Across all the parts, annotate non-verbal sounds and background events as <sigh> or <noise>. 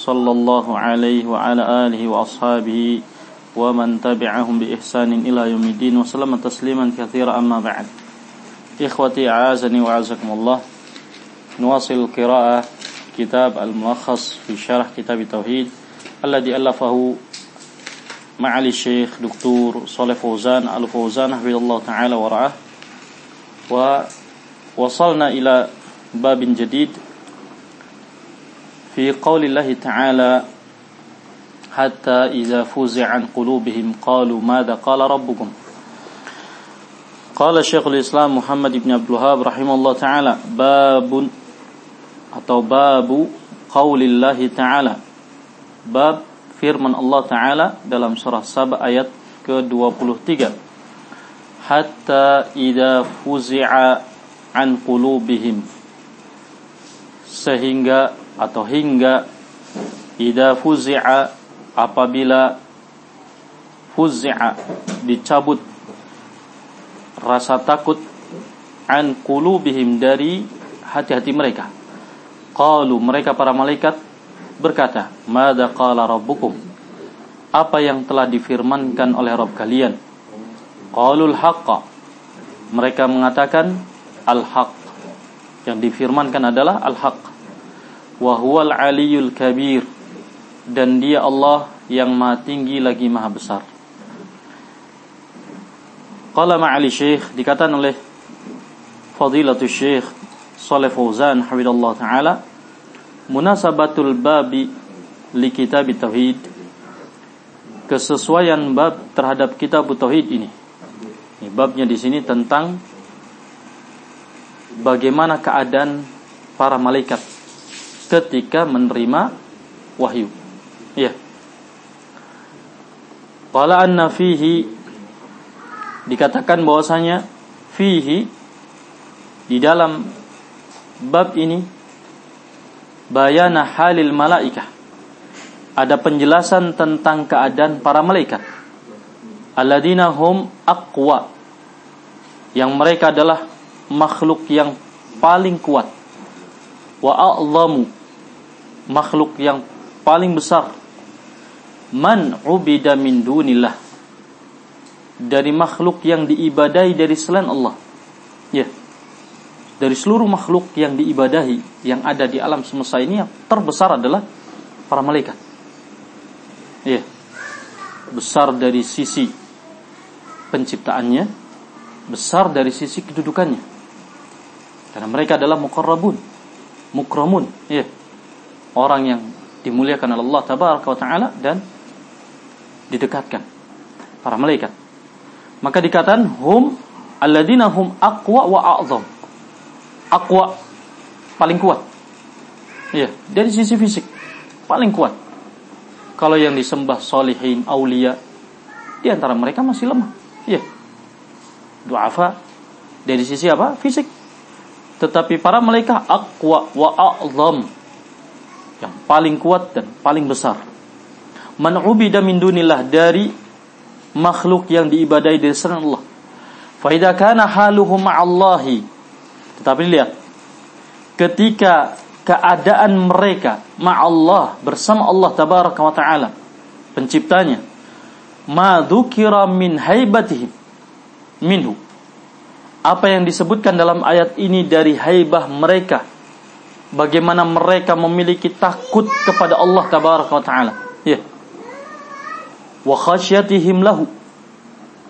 صلى الله عليه وعلى آله وأصحابه ومن تبعهم بإحسان إلى يوم الدين وسلم تسليما كثيرا أما بعد. إخوتي أعازني وأعزكم الله نواصل القراءة كتاب الملخص في شرح كتاب التوحيد الذي ألفه معالي الشيخ دكتور صالح فوزان آل فوزان حفظ الله تعالى ورعاه. ووصلنا إلى باب جديد في قول الله تعالى حتى إذا فوز عن قلوبهم قالوا ماذا قال ربكم؟ قال الشيخ الإسلام محمد بن عبد الوهاب رحمه الله تعالى باب أو باب قول الله تعالى. باب فرمن الله تعالى dalam سبع آيات ayat ke-23 حتى إذا فوز عن قلوبهم sehingga atau hingga idza fuzi'a apabila fuz'a dicabut rasa takut an qulubihim dari hati-hati mereka. Qalu mereka para malaikat berkata madza qala rabbukum? Apa yang telah difirmankan oleh Rabb kalian? Qalul haqqa. Mereka mengatakan al-haq. Yang difirmankan adalah al-haq wa huwal aliyul kabir dan dia Allah yang maha tinggi lagi maha besar. Qala ma'ali syekh dikatakan oleh Fadilatul Syekh Saleh Fauzan hafizallahu taala munasabatul babi li kitab tauhid kesesuaian bab terhadap kitab tauhid ini. Ini babnya di sini tentang bagaimana keadaan para malaikat ketika menerima wahyu. Iya. Qala anna fihi dikatakan bahwasanya fihi di dalam bab ini bayana halil malaikah. Ada penjelasan tentang keadaan para malaikat. Alladzina hum aqwa. Yang mereka adalah makhluk yang paling kuat. Wa a'zamu makhluk yang paling besar. Man ubida min dunillah. Dari makhluk yang diibadahi dari selain Allah. Ya. Dari seluruh makhluk yang diibadahi yang ada di alam semesta ini yang terbesar adalah para malaikat. Ya. Besar dari sisi penciptaannya besar dari sisi kedudukannya. Karena mereka adalah mukarrabun mukramun ya orang yang dimuliakan oleh Allah tabaraka wa taala dan didekatkan para malaikat. Maka dikatakan hum alladzina hum aqwa wa a'zam. Aqwa paling kuat. Iya, dari sisi fisik paling kuat. Kalau yang disembah solihin, aulia, di antara mereka masih lemah. Iya. Du'afa dari sisi apa? Fisik. Tetapi para malaikat aqwa wa a'zam yang paling kuat dan paling besar man ubida min dunillah dari makhluk yang diibadai dari selain Allah. Fa idza kana haluhu ma'allahi. Tetapi lihat ketika keadaan mereka ma'allah bersama Allah tabaraka wa taala penciptanya ma dzukira min haibatihim minhu apa yang disebutkan dalam ayat ini dari haibah mereka bagaimana mereka memiliki takut kepada Allah tabaraka wa taala. Ya. Wa khasyatihim lahu.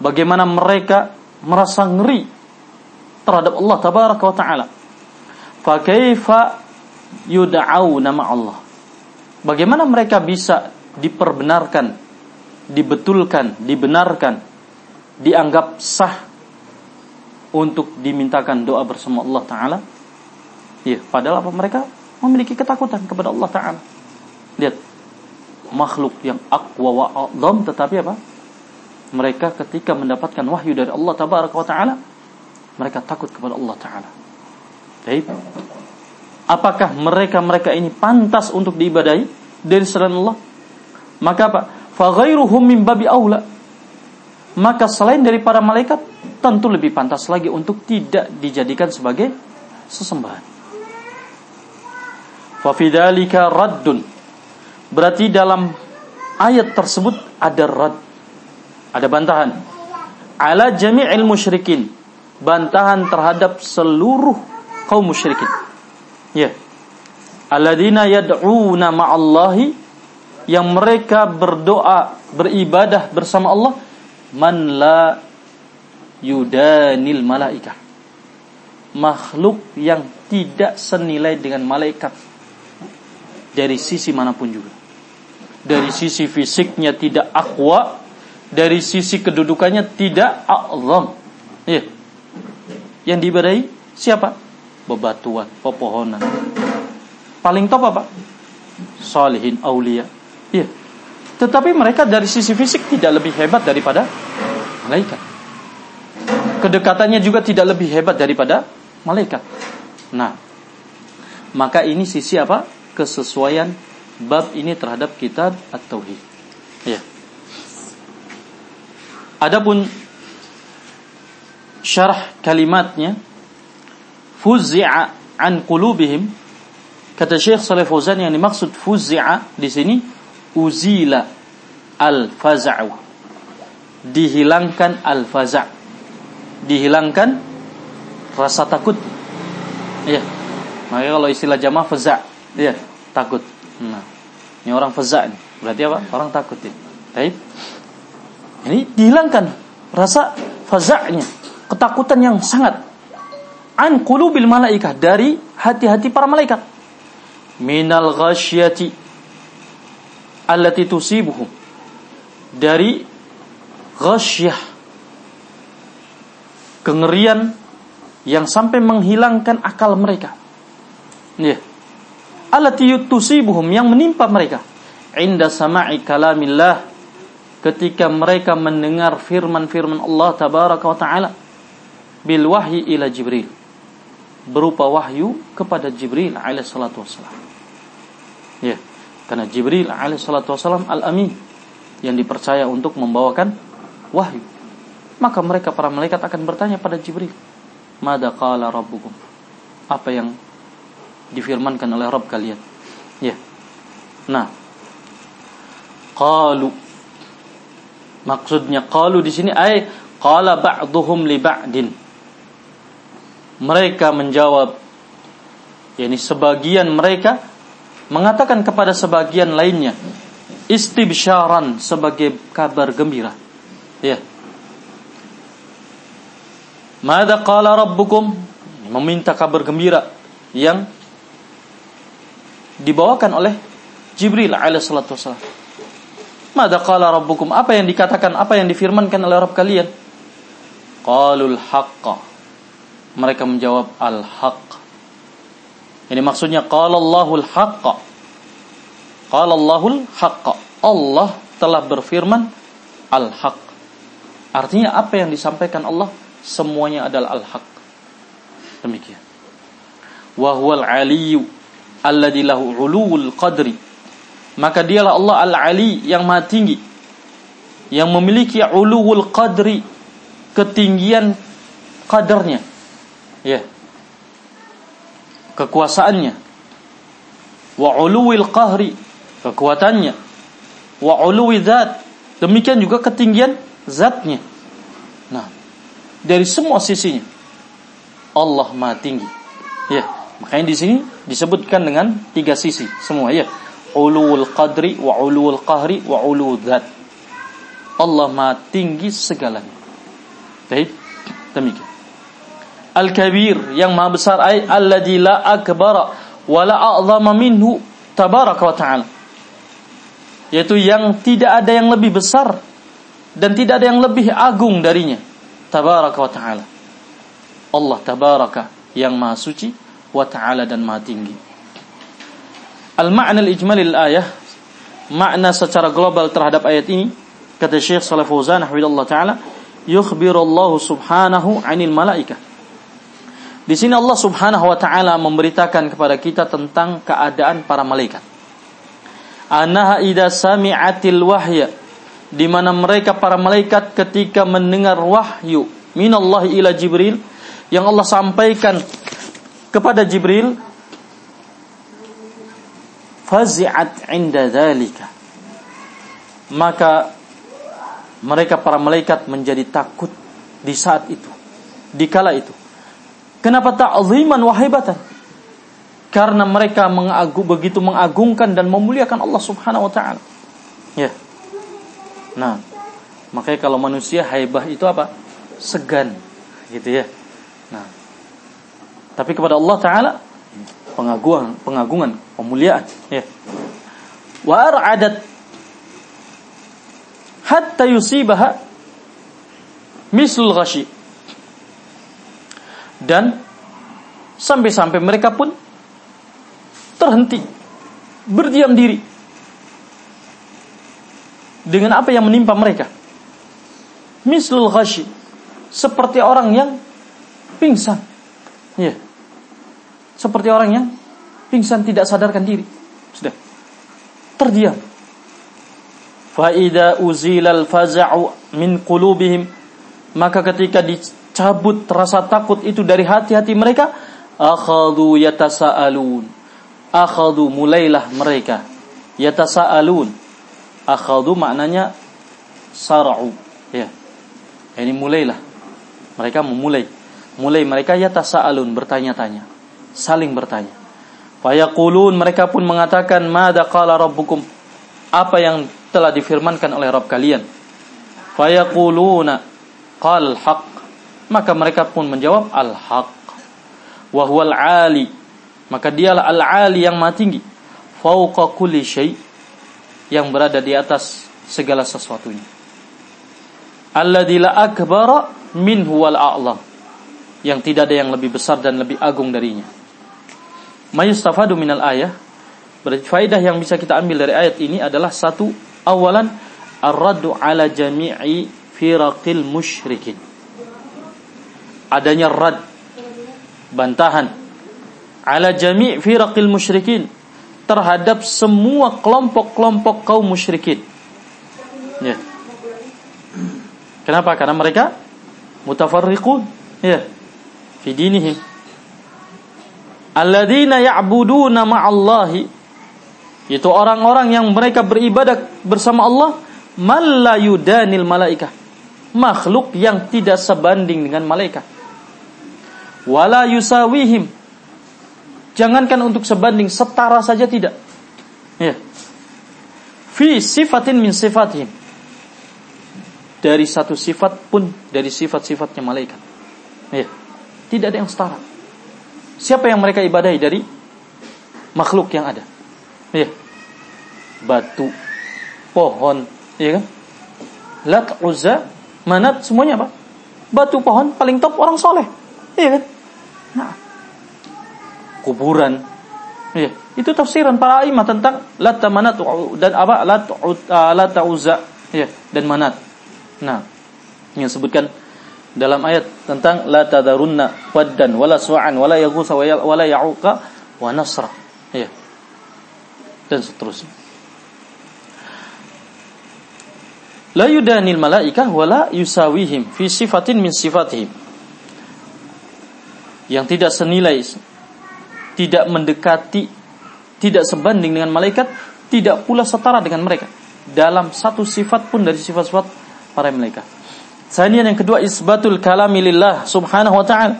Bagaimana mereka merasa ngeri terhadap Allah tabaraka wa taala. Fa kaifa yud'auna Allah. Bagaimana mereka bisa diperbenarkan dibetulkan dibenarkan dianggap sah untuk dimintakan doa bersama Allah taala ya padahal apa mereka memiliki ketakutan kepada Allah taala lihat makhluk yang aqwa wa a'zam tetapi apa? Mereka ketika mendapatkan wahyu dari Allah taala mereka takut kepada Allah taala. Baik. Apakah mereka-mereka ini pantas untuk diibadahi dari selain Allah? Maka apa? Fa ghairuhum min babi aula. Maka selain dari para malaikat tentu lebih pantas lagi untuk tidak dijadikan sebagai sesembahan. Fa fidzalika raddun. Berarti dalam ayat tersebut ada rad. Ada bantahan. Ala jami'il musyrikin. Bantahan terhadap seluruh kaum musyrikin. Ya. Alladzina yad'una ma'allahi yang mereka berdoa, beribadah bersama Allah man la yudanil malaikah. Makhluk yang tidak senilai dengan malaikat dari sisi mana pun juga. Dari sisi fisiknya tidak akwa, dari sisi kedudukannya tidak a'zam. Ya. Yang diibadahi siapa? Bebatuan, pepohonan. Paling top apa? Salihin aulia. Iya. Tetapi mereka dari sisi fisik tidak lebih hebat daripada malaikat. Kedekatannya juga tidak lebih hebat daripada malaikat. Nah, maka ini sisi apa? Kesesuaian bab ini terhadap kitab at-tauhid. Ya. Adapun syarah kalimatnya fuzzi'a an qulubihim kata Syekh Saleh Fauzan yang dimaksud fuzzi'a di sini uzila al-faza'u dihilangkan al-faza' dihilangkan rasa takut iya maka kalau istilah jamaah faza' iya takut. Nah ini orang faza' ini. Berarti apa? Orang takut ya Taib. ini dihilangkan rasa faza'nya ketakutan yang sangat. An qulubil malaikah. Dari hati-hati para malaikat. Minal ghasyati allati tusibuhum. Dari ghasyah. Kengerian yang sampai menghilangkan akal mereka. Ya. Allati tusibuhum yang menimpa mereka inda sama'i kalamillah ketika mereka mendengar firman-firman Allah tabaraka wa taala bil wahyi ila Jibril berupa wahyu kepada Jibril alaihi salatu wassalam. Ya. Karena Jibril alaihissalatu wassalam al-amin yang dipercaya untuk membawakan wahyu. Maka mereka para malaikat akan bertanya pada Jibril, "Mada qala rabbukum?" Apa yang difirmankan oleh Rabb kalian? Ya. Nah, qalu Maksudnya qalu di sini ay qala ba'dhum li ba'din. Mereka menjawab yakni sebagian mereka mengatakan kepada sebagian lainnya istibsyaran sebagai kabar gembira. Ya. Mada qala rabbukum? Meminta kabar gembira yang dibawakan oleh Jibril alaihissalatu wassalam. Mada qala rabbukum? Apa yang dikatakan, apa yang difirmankan oleh Rabb kalian? Qalul haqqa. Mereka menjawab al-haq. Ini maksudnya qala Allahul haqqa. Qala Allahul haqqa. Allah telah berfirman al-haq. Artinya apa yang disampaikan Allah semuanya adalah al-haq. Demikian. Wa huwal aliyyu alladzi lahu qadri. Maka dialah Allah al-ali yang maha tinggi. Yang memiliki uluwul qadri. Ketinggian kadarnya. Ya. Kekuasaannya. Wa uluwil qahri. Kekuatannya. Wa uluwi zat. Demikian juga ketinggian zatnya. Nah dari semua sisinya Allah Maha tinggi. Ya makanya di sini disebutkan dengan tiga sisi semua ya uluwul qadri wa uluwul qahri wa uluwul zat Allah Maha tinggi segalanya baik demikian Al-Kabir yang maha besar ay alladzi la akbara wa la a'zama minhu tabaraka wa ta'ala. Yaitu yang tidak ada yang lebih besar dan tidak ada yang lebih agung darinya. Tabaraka wa ta'ala. Allah tabaraka yang maha suci wa ta'ala dan maha tinggi. Al-ma'na al-ijmali al-ayah makna secara global terhadap ayat ini kata Syekh Shalih Fauzan hafizallahu taala yukhbirullahu subhanahu 'anil malaikah di sini Allah Subhanahu wa taala memberitakan kepada kita tentang keadaan para malaikat. Anaha idza sami'atil wahya di mana mereka para malaikat ketika mendengar wahyu minallahi ila Jibril yang Allah sampaikan kepada Jibril fazi'at inda dzalika. Maka mereka para malaikat menjadi takut di saat itu di kala itu. Kenapa ta'ziman wahibatan karena mereka mengagung begitu mengagungkan dan memuliakan Allah Subhanahu wa taala. Ya. Nah makanya kalau manusia haibah itu apa? Segan gitu ya tapi kepada Allah taala pengagungan, pengagungan, pemuliaan, ya. Wa hatta yusibaha mislul ghashi. Dan sampai-sampai mereka pun terhenti, berdiam diri dengan apa yang menimpa mereka. Mislul ghashi, seperti orang yang pingsan. Ya. Yeah seperti orang yang pingsan tidak sadarkan diri. Sudah. Terdiam. Faida uzilal faza'u min qulubihim maka ketika dicabut rasa takut itu dari hati-hati mereka akhadhu yatasaalun. Akhadhu mulailah mereka. Yatasaalun. Akhadhu maknanya sar'u ya. Ini mulailah. Mereka memulai. Mulai mereka yatasaalun bertanya-tanya saling bertanya. Fayaqulun mereka pun mengatakan mada qala rabbukum? Apa yang telah difirmankan oleh Rabb kalian? Fayaquluna qal haq. Maka mereka pun menjawab al-haq. Wa huwal ali. Maka dialah al-ali yang maha tinggi. Fauqa kulli syai' yang berada di atas segala sesuatunya. Alladzi la akbara minhu wal a'lam. Yang tidak ada yang lebih besar dan lebih agung darinya mayustafadu minal ayah berarti faidah yang bisa kita ambil dari ayat ini adalah satu awalan ar-raddu ala jami'i firaqil musyrikin. Adanya rad bantahan ala jami' firaqil musyrikin terhadap semua kelompok-kelompok kaum musyrikin. Ya. Kenapa? Karena mereka mutafarriqun ya fi dinihim alladzina ya'buduna ma'allahi. Itu orang-orang yang mereka beribadah bersama Allah malayudanil malaikah. Makhluk yang tidak sebanding dengan malaikat. Wala yusawihim. Jangankan untuk sebanding setara saja tidak. Ya. Fi sifatin min sifatihim. Dari satu sifat pun dari sifat-sifatnya malaikat. Ya. Tidak ada yang setara Siapa yang mereka ibadahi dari makhluk yang ada? Ya. Batu, pohon, ya kan? Lat, Uzza, Manat, semuanya apa? Batu, pohon, paling top orang soleh. Iya kan? Nah. Kuburan. Ya. Itu tafsiran para imam tentang Lat, Manat, dan apa? Lat, Lat, Uzza, ya, dan Manat. Nah, yang sebutkan dalam ayat tentang la tadarunna waddan wala su'an wala yaghutsa wala ya'uqa wa nasra. Ya dan seterusnya. La yudanil malaikah wala yusawihim fi sifatin min sifatihim. Yang tidak senilai tidak mendekati tidak sebanding dengan malaikat tidak pula setara dengan mereka. Dalam satu sifat pun dari sifat-sifat para malaikat Sanian yang kedua isbatul kalami subhanahu wa ta'ala.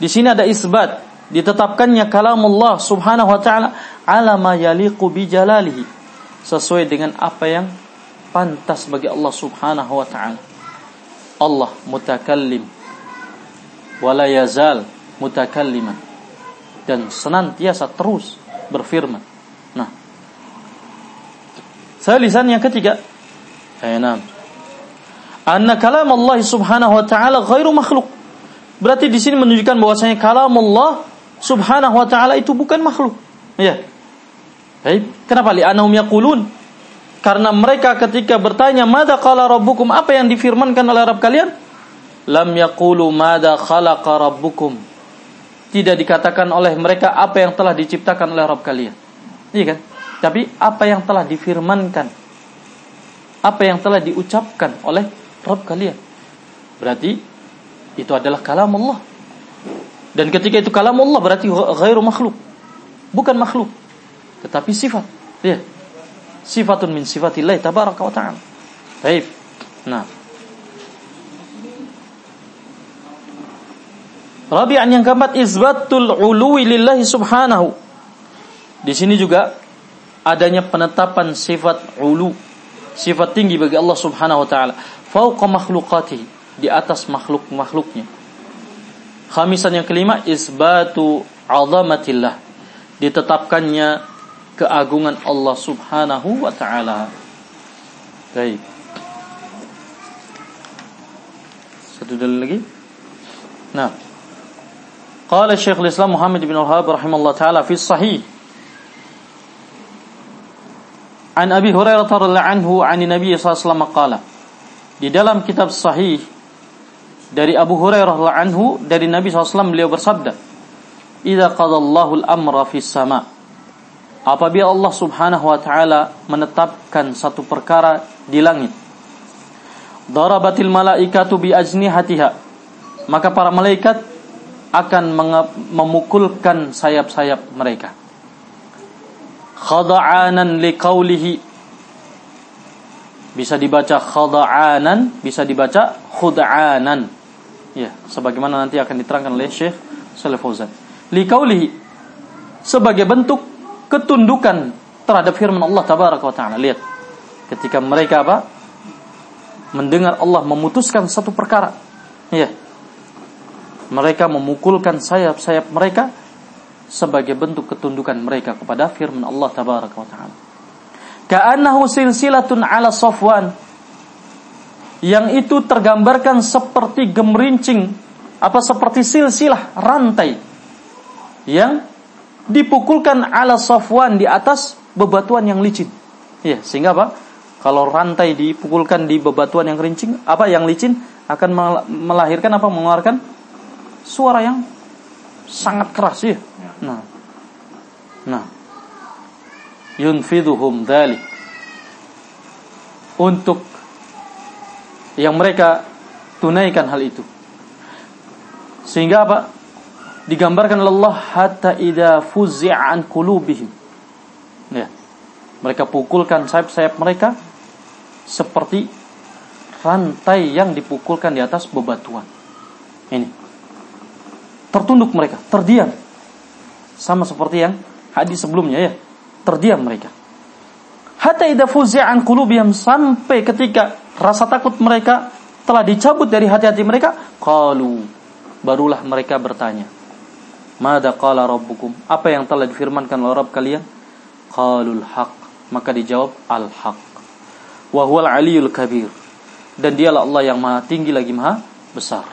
Di sini ada isbat, ditetapkannya kalamullah subhanahu wa ta'ala ala ma yaliqu bi jalalihi. Sesuai dengan apa yang pantas bagi Allah subhanahu wa ta'ala. Allah mutakallim wala yazal mutakalliman dan senantiasa terus berfirman. Nah, Salisan yang ketiga, ayat anna kalam Allah subhanahu wa ta'ala ghairu makhluk. Berarti di sini menunjukkan bahwasanya kalam Allah subhanahu wa ta'ala itu bukan makhluk. Ya. Baik, kenapa li anahum yaqulun? Karena mereka ketika bertanya, "Mada qala rabbukum?" Apa yang difirmankan oleh Rabb kalian? Lam yaqulu mada khalaqa rabbukum. Tidak dikatakan oleh mereka apa yang telah diciptakan oleh Rabb kalian. Iya kan? Tapi apa yang telah difirmankan? Apa yang telah diucapkan oleh Rabb kalian? Berarti itu adalah kalam Allah. Dan ketika itu kalam Allah berarti ghairu makhluk. Bukan makhluk, tetapi sifat. Ya sifatun min sifatillah tabaraka wa ta'ala. Baik. Nah. Rabi'an yang keempat izbatul uluwi lillahi subhanahu. Di sini juga adanya penetapan sifat ulu, sifat tinggi bagi Allah Subhanahu wa taala, fauqa makhluqatihi, di atas makhluk-makhluknya. Khamisan yang kelima isbatu azamatillah, ditetapkannya keagungan Allah Subhanahu wa taala. Baik. Satu dalil lagi. Nah. Qala Syekh Islam Muhammad bin Al-Wahhab rahimahullah taala fi sahih An Abi Hurairah radhiyallahu anhu an Nabi sallallahu alaihi Di dalam kitab sahih dari Abu Hurairah radhiyallahu anhu dari Nabi SAW beliau bersabda Idza qadallahu al-amra fis sama' apabila Allah Subhanahu wa taala menetapkan satu perkara di langit darabatil malaikatu bi ajnihatiha maka para malaikat akan memukulkan sayap-sayap mereka khada'anan liqaulihi bisa dibaca khada'anan bisa dibaca khud'anan ya sebagaimana nanti akan diterangkan oleh Syekh Saleh Fauzan liqaulihi sebagai bentuk ketundukan terhadap firman Allah tabaraka wa taala. Lihat. Ketika mereka apa? Mendengar Allah memutuskan satu perkara. Ya. Mereka memukulkan sayap-sayap mereka sebagai bentuk ketundukan mereka kepada firman Allah tabaraka wa taala. Ka'annahu silsilatun ala Safwan. Yang itu tergambarkan seperti gemerincing apa seperti silsilah rantai yang dipukulkan ala Safwan di atas bebatuan yang licin. Ya, sehingga apa? Kalau rantai dipukulkan di bebatuan yang kerincing, apa yang licin akan melahirkan apa mengeluarkan suara yang sangat keras ya. Nah. Nah. Yunfiduhum dzalik. Untuk yang mereka tunaikan hal itu. Sehingga apa? digambarkan Allah hatta idza fuz'a an qulubihim. Ya. Mereka pukulkan sayap-sayap mereka seperti rantai yang dipukulkan di atas bebatuan. Ini. Tertunduk mereka, terdiam. Sama seperti yang hadis sebelumnya ya. Terdiam mereka. Hatta idza fuz'a an qulubihim sampai ketika rasa takut mereka telah dicabut dari hati-hati mereka, qalu barulah mereka bertanya, Mada qala rabbukum? Apa yang telah difirmankan oleh Rabb kalian? Qalul haq. Maka dijawab al-haq. Wa huwal aliyul kabir. Dan dialah Allah yang maha tinggi lagi maha besar.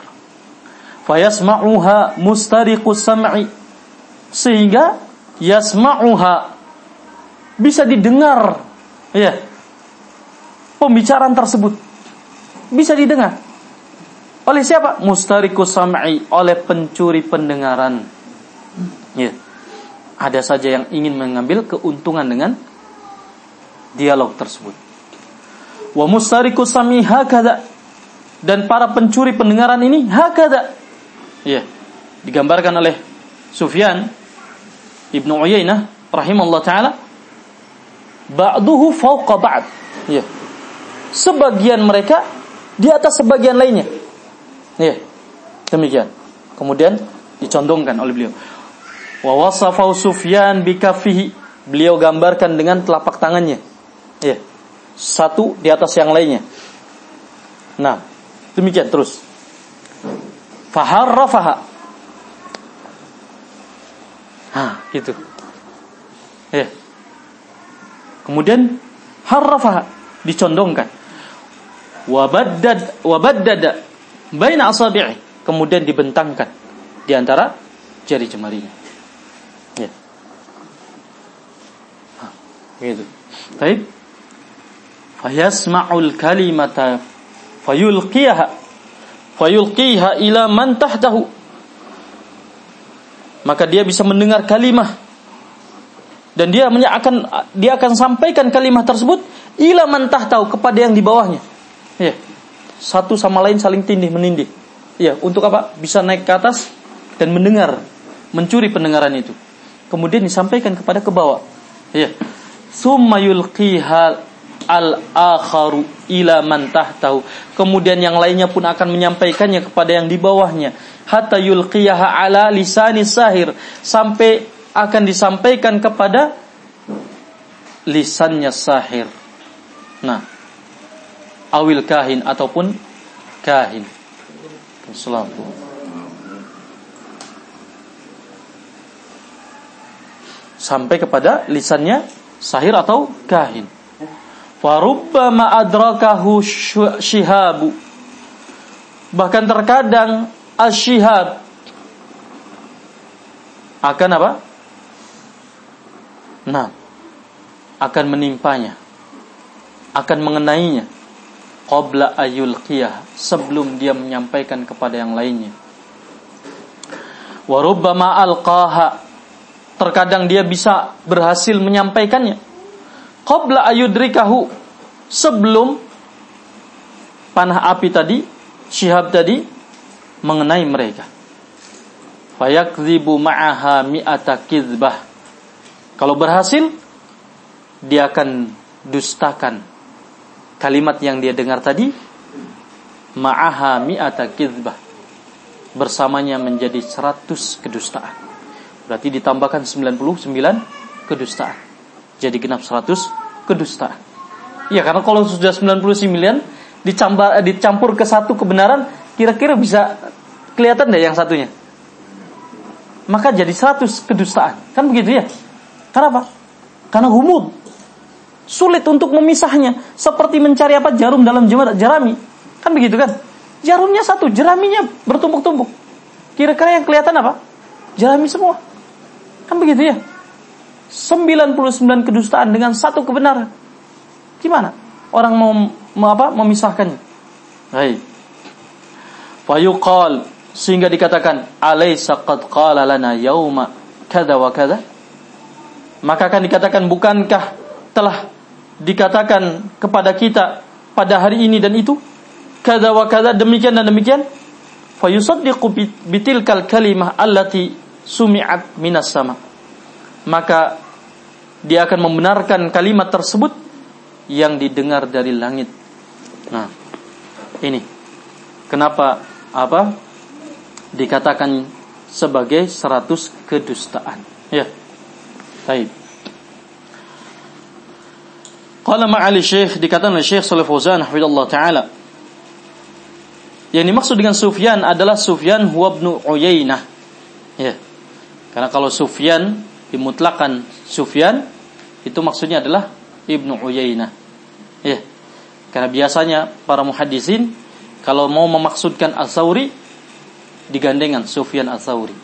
Fayasma'uha mustariqus sam'i. Sehingga yasma'uha. Bisa didengar. Ya pembicaraan tersebut. Bisa didengar. Oleh siapa? Mustariqus sam'i. Oleh pencuri pendengaran. Ya. Ada saja yang ingin mengambil keuntungan dengan dialog tersebut. Wa mustariku sami hakada dan para pencuri pendengaran ini hakada. Ya. Digambarkan oleh Sufyan Ibnu Uyainah rahimahullah taala ba'duhu fawqa ba'd. Ya. Sebagian mereka di atas sebagian lainnya. Ya. Demikian. Kemudian dicondongkan oleh beliau. Wa wasafau Sufyan bikafihi. Beliau gambarkan dengan telapak tangannya. Ya. Satu di atas yang lainnya. Nah, demikian terus. Faharrafaha. Hah, gitu. Ya. Kemudian harrafaha dicondongkan. Wabaddad wabaddada baina asabi'i. Kemudian dibentangkan di antara jari jemarinya. Ya. Hah, gitu. Baik. fayasma'ul kalimata fayulqiyaha fayulqiha ila man tahtahu maka dia bisa mendengar kalimah. Dan dia akan dia akan sampaikan kalimat tersebut ila man tahtahu kepada yang di bawahnya. Ya satu sama lain saling tindih menindih. Ya untuk apa? Bisa naik ke atas dan mendengar mencuri pendengaran itu. Kemudian disampaikan kepada ke bawah. Ya summa yulqiha al-akharu ila man tahtahu. Kemudian yang lainnya pun akan menyampaikannya kepada yang di bawahnya. Hatta yulqiyaha ala lisani sahir. Sampai akan disampaikan kepada lisannya sahir. Nah, awil kahin ataupun kahin. Assalamualaikum. Sampai kepada lisannya sahir atau kahin. Farubbama adrakahu shihabu. Bahkan terkadang asyihab akan apa? Nah, akan menimpanya, akan mengenainya. Qabla ayul qiyah sebelum dia menyampaikan kepada yang lainnya. Warubbama alqaha terkadang dia bisa berhasil menyampaikannya qabla ayudrikahu sebelum panah api tadi syihab tadi mengenai mereka. Fayakdzibu ma'aha mi'ata kizbah kalau berhasil dia akan dustakan kalimat yang dia dengar tadi ma'aha mi'ata kizbah bersamanya menjadi 100 kedustaan. Berarti ditambahkan 99 kedustaan jadi genap 100 kedustaan. Ya karena kalau sudah 99 dicampur, eh, dicampur ke satu kebenaran, kira-kira bisa kelihatan deh yang satunya. Maka jadi 100 kedustaan. Kan begitu ya? Kenapa? Karena humud. Sulit untuk memisahnya. Seperti mencari apa jarum dalam jerami. Kan begitu kan? Jarumnya satu, jeraminya bertumpuk-tumpuk. Kira-kira yang kelihatan apa? Jerami semua. Kan begitu ya? 99 kedustaan dengan satu kebenaran. Gimana? Orang mau, mau apa? Memisahkannya. Baik. Fayuqal sehingga dikatakan alaysa qad qala lana yauma kada wa kada? Maka akan dikatakan bukankah telah dikatakan kepada kita pada hari ini dan itu kada wa kada demikian dan demikian fayusaddiqu bitilkal kalimah allati sumi'at minas sama' maka dia akan membenarkan kalimat tersebut yang didengar dari langit. Nah, ini kenapa apa dikatakan sebagai seratus kedustaan. Ya. Baik. Qala ma'ali syekh dikatakan oleh Syekh Salih Fauzan hafizallahu taala. Yang dimaksud dengan Sufyan adalah Sufyan huwa ibnu Uyainah. Ya. Karena kalau Sufyan dimutlakan Sufyan itu maksudnya adalah Ibnu Uyainah. Ya. Karena biasanya para muhaddisin kalau mau memaksudkan As-Sauri digandengan Sufyan As-Sauri.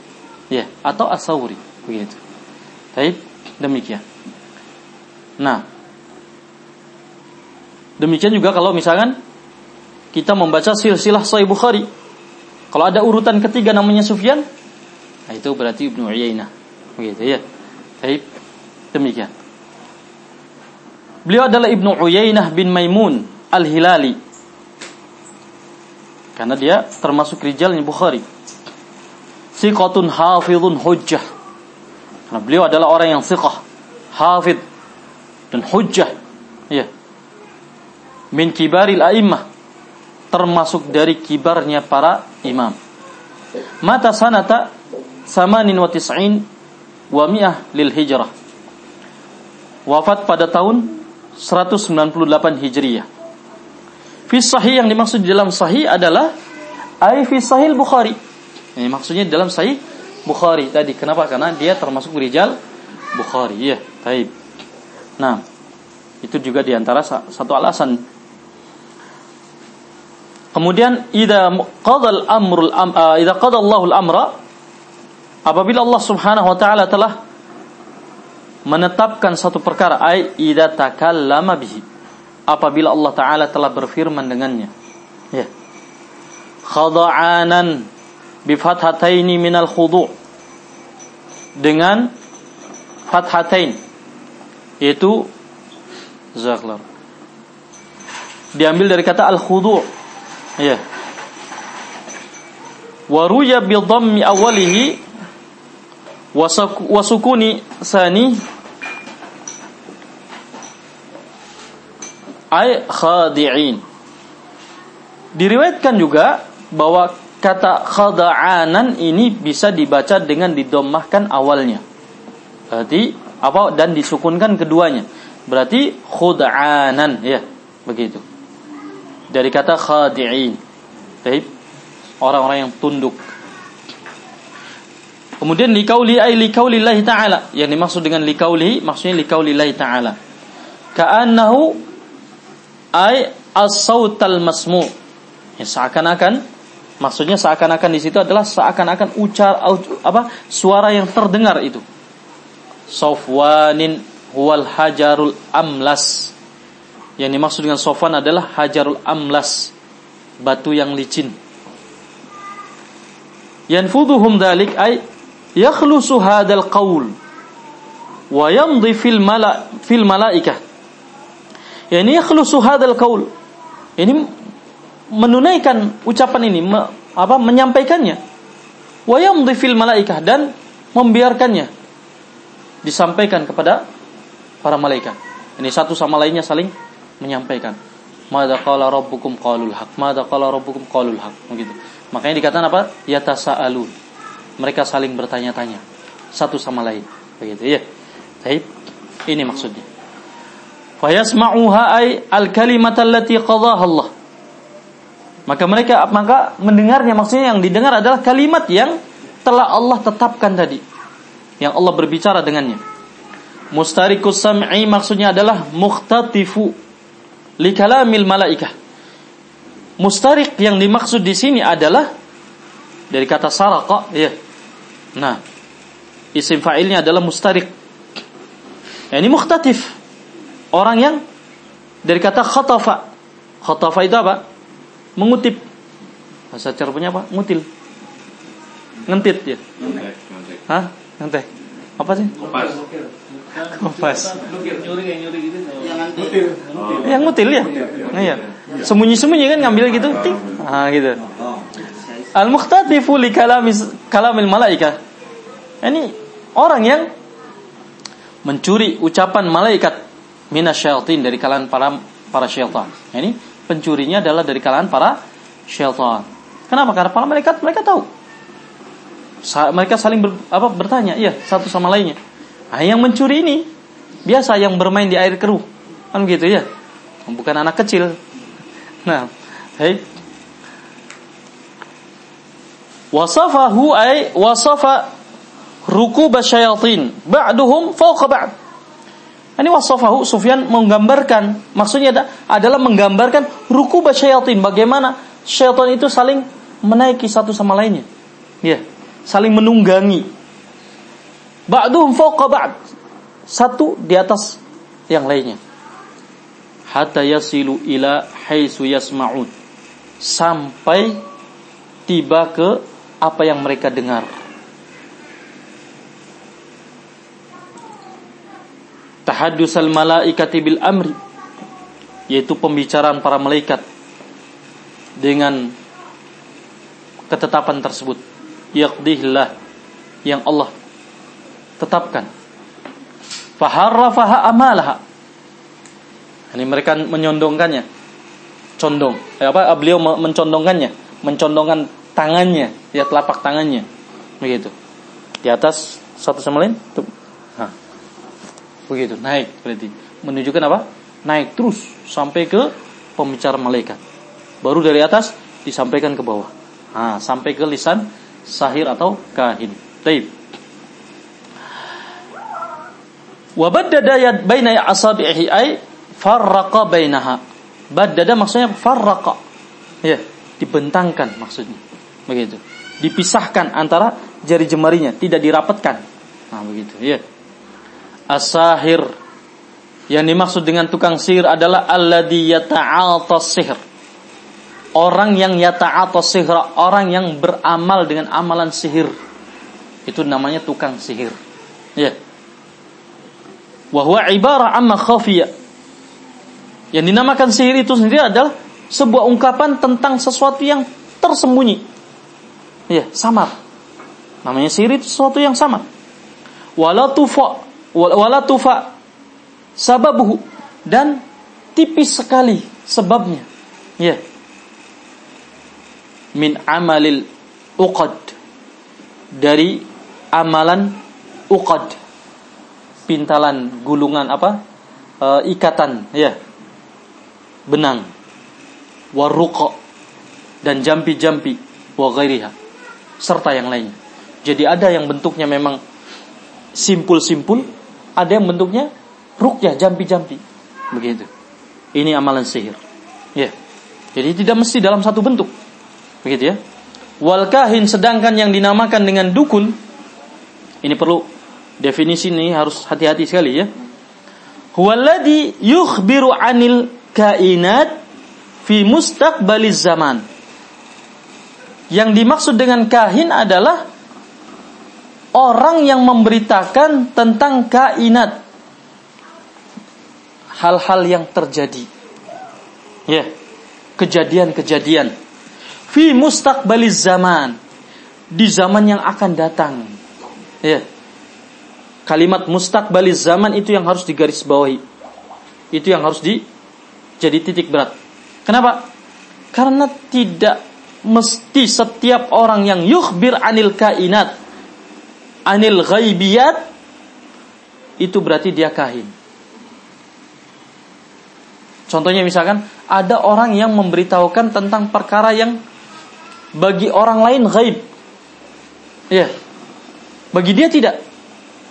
Ya, atau As-Sauri begitu. Baik, demikian. Nah, demikian juga kalau misalkan kita membaca silsilah Sahih Bukhari. Kalau ada urutan ketiga namanya Sufyan, nah itu berarti Ibnu Uyainah. Begitu ya. Baik, demikian. Beliau adalah Ibnu Uyainah bin Maimun Al-Hilali. Karena dia termasuk rijalnya Bukhari. Siqatun hafidhun hujjah. Karena beliau adalah orang yang siqah, hafid dan hujjah. Ya. Min kibaril a'immah. Termasuk dari kibarnya para imam. Mata sanata samanin wa tis'in wa mi'ah lil hijrah. Wafat pada tahun 198 Hijriyah. Fi sahih yang dimaksud di dalam sahih adalah ai fi sahih Bukhari. Ini maksudnya dalam sahih Bukhari tadi. Kenapa? Karena dia termasuk rijal Bukhari. Ya, baik. Nah, itu juga di antara satu alasan. Kemudian idza qadal amrul am, uh, idza qada Allahul amra apabila Allah Subhanahu wa taala telah menetapkan satu perkara ai idza takallama bihi. Apabila Allah taala telah berfirman dengannya. Ya. Khada'anan bi fathataini minal khudu' dengan fathatain yaitu zaklar diambil dari kata al khudu' ya waruya bi dhammi awalihi wa sukuni sani. Ay khadi'in. Diriwayatkan juga bahwa kata khada'anan ini bisa dibaca dengan didomahkan awalnya. Berarti apa? Dan disukunkan keduanya. Berarti khud'anan ya begitu. Dari kata khadi'in. Orang-orang yang tunduk Kemudian likauli ay likaulillahi ta'ala. Yang dimaksud dengan likauli maksudnya likaulillahi ta'ala. Ka'annahu ay as-sautal masmu. Ya, seakan-akan maksudnya seakan-akan di situ adalah seakan-akan ucar apa suara yang terdengar itu. Sofwanin huwal hajarul amlas. Yang dimaksud dengan sofwan adalah hajarul amlas, batu yang licin. Yanfuduhum dalik ay yakhlusu hadal qaul wa yamdi fil mala fil malaikah yani yakhlusu hadal qaul ini menunaikan ucapan ini me, apa menyampaikannya. wa yamdi fil malaikah dan membiarkannya. disampaikan kepada para malaikat. ini satu sama lainnya saling menyampaikan. Mada qala rabbukum qalul haq? Mada qala rabbukum qalul haq? Begitu. Makanya dikatakan apa? Yatasaalun mereka saling bertanya-tanya satu sama lain. Begitu ya baik ini maksudnya. Ay al-kalimat allati qadaha Allah. Maka mereka maka mendengarnya maksudnya yang didengar adalah kalimat yang telah Allah tetapkan tadi. Yang Allah berbicara dengannya. Mustarikus sam'i maksudnya adalah mukhtatifu li kalamil malaikah. Mustarik yang dimaksud di sini adalah dari kata saraqa ya Nah, isim fa'ilnya adalah mustarik. Ya, ini mukhtatif. Orang yang dari kata khatafa. Khatafa itu apa? Mengutip. Bahasa Cirebonnya apa? Ngutil. Ngentit ya. Hah? Ngentek. Apa sih? Kopas. Kopas. Yang ngutil ya? Nah, iya. Sembunyi-sembunyi kan ngambil gitu, ting. Ah gitu. Al-mukhtatifu li kalamil malaikah ini orang yang mencuri ucapan malaikat minasyayatin dari kalangan para para syaitan. Ini pencurinya adalah dari kalangan para syaitan. Kenapa? Karena para malaikat mereka tahu. Sa mereka saling ber, apa, bertanya, iya satu sama lainnya. Nah, yang mencuri ini biasa yang bermain di air keruh, kan gitu ya, bukan anak kecil. <laughs> Nah, hei, wasafahu ay wasafa ruku basyayatin ba'duhum fawqa ba'd. Ini wasafahu Sufyan menggambarkan maksudnya adalah menggambarkan ruku basyayatin bagaimana syaitan itu saling menaiki satu sama lainnya. Ya, saling menunggangi. Ba'duhum fawqa ba'd. Satu di atas yang lainnya. Hatta yasilu ila haitsu yasma'un. Sampai tiba ke apa yang mereka dengar. Al malaikati bil amri yaitu pembicaraan para malaikat dengan ketetapan tersebut. Yaqdihillah yang Allah tetapkan. Faharrafaha amalaha. Ini mereka menyondongkannya. Condong. Eh, apa? Beliau mencondongkannya. Mencondongkan tangannya. Ya telapak tangannya. Begitu. Di atas satu sama lain Begitu, naik berarti. Menunjukkan apa? Naik terus sampai ke pembicara malaikat. Baru dari atas disampaikan ke bawah. Nah, sampai ke lisan sahir atau kahin. Taib. Wa baddada yad baina asabihi ay farraqa bainaha. Baddada maksudnya farraqa. Ya, dibentangkan maksudnya. Begitu. Dipisahkan antara jari jemarinya, tidak dirapatkan. Nah, begitu, ya. As-sahir Yang dimaksud dengan tukang sihir adalah alladhi yata'atas sihr. Orang yang yata'atas sihr, orang yang beramal dengan amalan sihir. Itu namanya tukang sihir. Ya. Wahwa ibarah amma khafiyah. Yang dinamakan sihir itu sendiri adalah sebuah ungkapan tentang sesuatu yang tersembunyi. Ya, samar. Namanya sihir itu sesuatu yang samar. Wala tufa wala tufa sababuhu. Dan tipis sekali sebabnya. Ya. Min amalil uqad. Dari amalan uqad. Pintalan gulungan apa? E, ikatan ya. Benang. Waruqa dan jampi-jampi. Wa ghairiha. Serta yang lainnya. Jadi ada yang bentuknya memang simpul-simpul, ada yang bentuknya rukyah jampi-jampi. Begitu. Ini amalan sihir. Ya. Jadi tidak mesti dalam satu bentuk. Begitu ya. Wal kahin sedangkan yang dinamakan dengan dukun ini perlu definisi ini harus hati-hati sekali ya. Huwaladhi yukhbiru anil kainat fi mustaqbaliz zaman. Yang dimaksud dengan kahin adalah orang yang memberitakan tentang kainat. Hal-hal yang terjadi. Ya kejadian-kejadian. Fi mustaqbaliz zaman. Di zaman yang akan datang. Ya. Kalimat mustaqbaliz zaman itu yang harus digarisbawahi. Itu yang harus di jadi titik berat. Kenapa? Karena tidak mesti setiap orang yang yukhbir anil kainat anil ghaibiyat itu berarti dia kahin. Contohnya misalkan ada orang yang memberitahukan tentang perkara yang bagi orang lain gaib. Ya. Bagi dia tidak.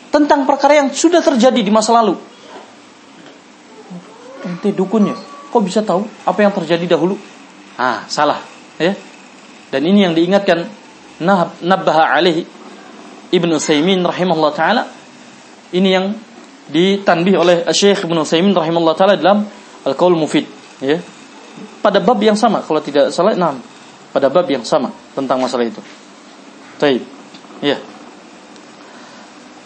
Tentang perkara yang sudah terjadi di masa lalu. Ente dukunnya. Kok bisa tahu apa yang terjadi dahulu? Ah, salah. Ya. Dan ini yang diingatkan nabbaha alaihi Ibnu Utsaimin rahimahullah taala ini yang ditanbih oleh Syekh Ibnu Utsaimin rahimahullah taala dalam Al-Qaul Mufid ya. Pada bab yang sama kalau tidak salah enam pada bab yang sama tentang masalah itu. Taib. Ya.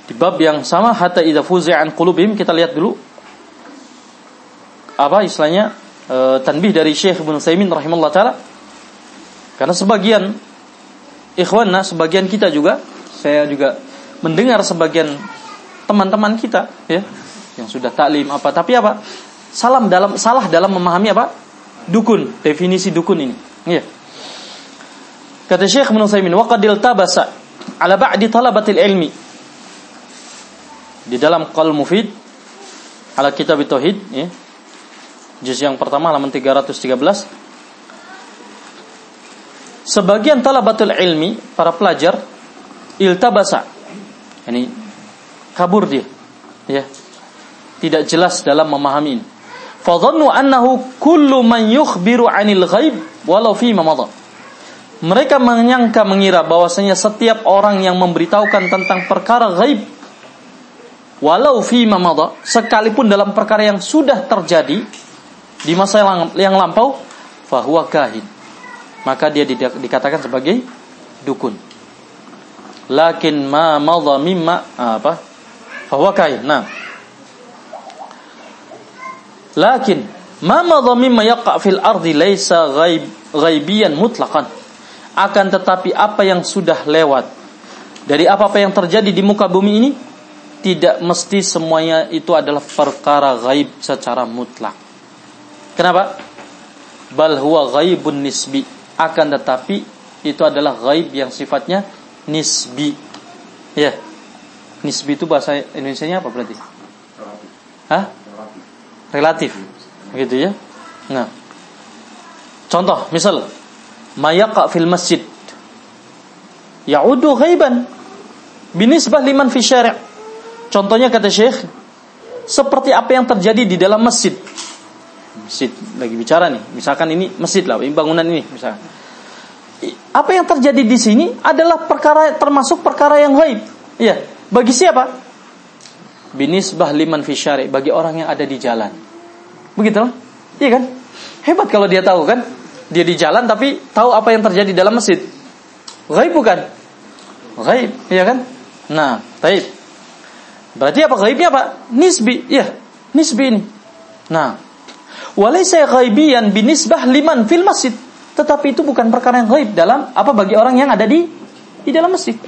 Di bab yang sama hatta idza fuzi'an qulubihim kita lihat dulu apa istilahnya e, tanbih dari Syekh Ibnu Utsaimin rahimahullah taala karena sebagian ikhwanna sebagian kita juga saya juga mendengar sebagian teman-teman kita ya yang sudah taklim apa. Tapi apa? Salam dalam salah dalam memahami apa? Dukun definisi dukun ini. Ya kata Syekh Ibnu Utsaimin wa qadil tabasa ala ba'di talabatil ilmi. Di dalam qal mufid ala kitab tauhid ya. Juz yang pertama halaman 313 sebagian talabatul ilmi para pelajar iltabasa. Ini kabur dia. Ya. Tidak jelas dalam memahami ini. Fadhannu annahu kullu man yukhbiru 'anil ghaib walau fi. Mereka menyangka mengira bahwasanya setiap orang yang memberitahukan tentang perkara gaib walau fi sekalipun dalam perkara yang sudah terjadi di masa yang lampau fahuwa kahin. Maka dia dikatakan sebagai dukun lakin ma madha mimma ah, apa fahuwa kain nah lakin ma madha mimma yaqa fil ardi laisa ghaib ghaibiyan mutlaqan akan tetapi apa yang sudah lewat dari apa-apa yang terjadi di muka bumi ini tidak mesti semuanya itu adalah perkara gaib secara mutlak. Kenapa? Bal huwa ghaibun nisbi. Akan tetapi itu adalah gaib yang sifatnya nisbi. Ya. Nisbi itu bahasa Indonesia-nya apa berarti? Hah? Relatif. Begitu ya. Nah. Contoh, misal mayaqa fil masjid ya'udu ghaiban binisbah liman fi syari'. Contohnya kata Syekh seperti apa yang terjadi di dalam masjid. Masjid lagi bicara nih, misalkan ini masjid lah, ini bangunan ini misalkan apa yang terjadi di sini adalah perkara termasuk perkara yang gaib. Iya, bagi siapa? binisbah liman fi syari bagi orang yang ada di jalan. Begitu? Iya kan? Hebat kalau dia tahu kan? Dia di jalan tapi tahu apa yang terjadi dalam masjid. Gaib bukan? Gaib, iya kan? Nah, taib. Berarti apa gaibnya apa? Nisbi, iya, nisbi ini. Nah, walaysa ghaibiyan binisbah liman fil masjid. Tetapi itu bukan perkara yang gaib dalam apa bagi orang yang ada di di dalam masjid.